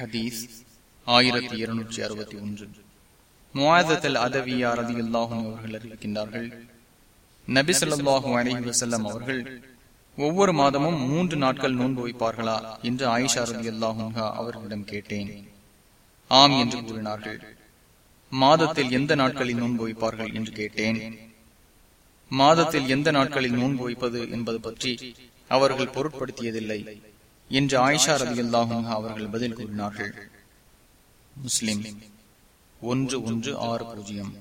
ஹதீஸ் ஆயிரத்தி இருநூற்றி அறுபத்தி ஒன்று. முவாதத்தில் அதவியா ரதி அல்லாஹும் அவர்கள் அறிவிக்கின்றார்கள் நபி சொல்லாஹும் அலஹி வசல்லம் அவர்கள் ஒவ்வொரு மாதமும் மூன்று நாட்கள் நோன்பு வைப்பார்களா என்று ஆயிஷா ரதி அல்லாஹுங்கா அவர்களிடம் கேட்டேன். ஆம் என்று கூறினார்கள். மாதத்தில் எந்த நாட்களில் நோன்பு வைப்பார்கள் என்று கேட்டேன். மாதத்தில் எந்த நாட்களில் நோன்பு வைப்பது என்பது பற்றி அவர்கள் பொருட்படுத்தியதில்லை. என்று ஆயிஷா ரதி அல்லாஹும் அவர்கள் பதில் கூறினார்கள். முஸ்லிம் ஒன்று ஒன்று ஆறு பூஜ்ஜியம்.